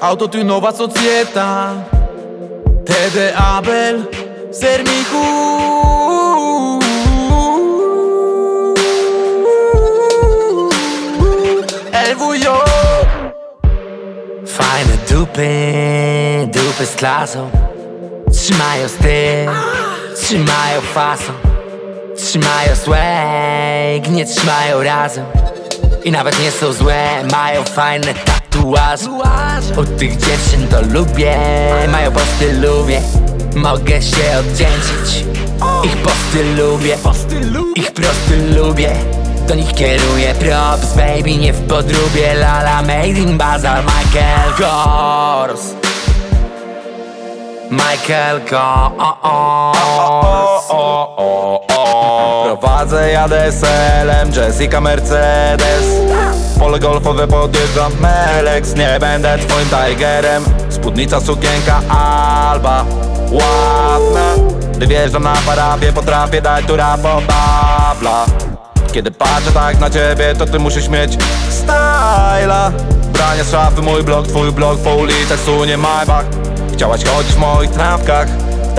Autotunowa societa. TD Abel Sermiku LWJ Fajne dupy, dupy z klasą. Trzymają styl, trzymają fason Trzymają swag, nie trzymają razem. I nawet nie są złe, mają fajne tatuaże Od tych dziewczyn to lubię, mają posty lubię. Mogę się oddzięczyć, ich posty lubię. Ich prosty lubię. Do nich kieruję. Props, baby, nie w podróbie. Lala, made in Bazar, Michael Kors. Michael Kors. Prowadzę, jadę SLM, Jessica Mercedes Pole golfowe podjeżdżam, Melex Nie będę twoim Tigerem. Spódnica, sukienka, Alba Ładna. Gdy wjeżdżam na parafię, potrafię dać tu rapo babla. Kiedy patrzę tak na ciebie, to ty musisz mieć styla. Branie z szafy, mój blok, twój blok Po ulicach sunie Maybach Chciałaś chodzić w moich trawkach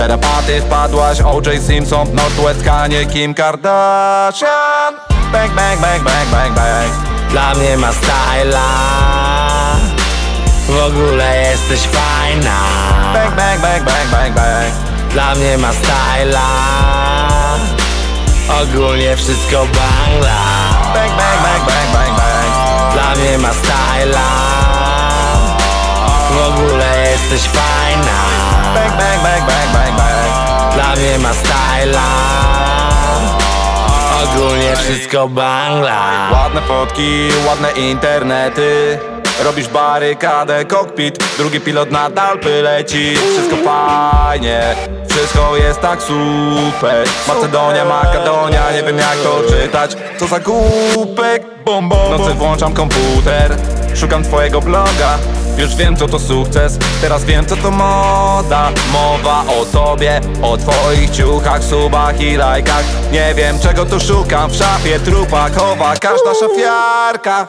terapaty wpadłaś O.J. Simpson, Northwest Kanye, Kim Kardashian. Bang, bang, bang, bang, bang, bang Dla mnie ma styla. W ogóle jesteś fajna. Bang, bang, bang, bang, bang, bang. Dla mnie ma styla. Ogólnie wszystko bangla. Bang, bang, bang, bang, bang, bang. Dla mnie ma styla. W ogóle jesteś fajna. Bang, bang, bang, bang, bang, bang. Dla mnie ma styla Ogólnie wszystko bangla. Ładne fotki, ładne internety. Robisz barykadę, kokpit. Drugi pilot nadal leci. Wszystko fajnie, wszystko jest tak super. Macedonia, Makadonia, nie wiem jak to czytać. Co za głupek, bom, bom Nocy włączam komputer. Szukam twojego bloga już wiem co to sukces, teraz wiem co to moda. Mowa o tobie, o twoich ciuchach, subach i lajkach Nie wiem czego tu szukam, w szafie trupa chowa każda szafiarka.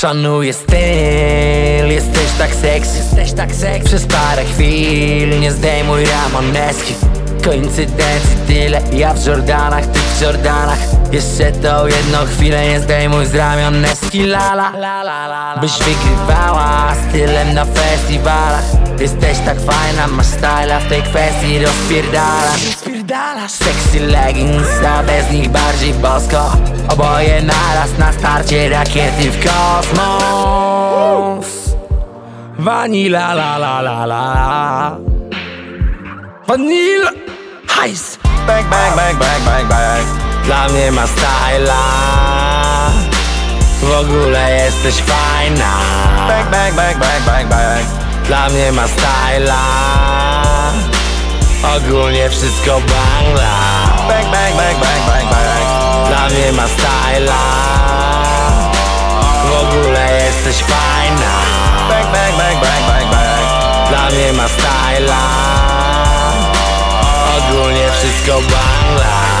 Szanuję styl, jesteś tak sexy, jesteś tak sexy. Przez parę chwil nie zdejmuj ramoneski Koincydencji tyle, ja w Jordanach, ty w Jordanach. Jeszcze to jedną chwilę nie zdejmuj z ramion Neski lala Byś wygrywała stylem na festiwalach. Jesteś tak fajna, masz styla w tej kwestii rozpierdalasz. Sexy leggings, a bez nich bardziej bosko. Oboje naraz na starcie rakiety w kosmos. Vanilla la la la la. Vanilla Hajs Bang, bang, bang, bang, bang, bang Dla mnie ma styla W ogóle jesteś fajna Bang, bang, bang, bang, bang, bang Dla mnie ma styla Ogólnie wszystko bangla Bang, bang, bang, bang, bang, bang Dla mnie ma styla W ogóle jesteś fajna Bang, bang, bang, bang, bang, bang Dla mnie ma styla Ogólnie wszystko bangla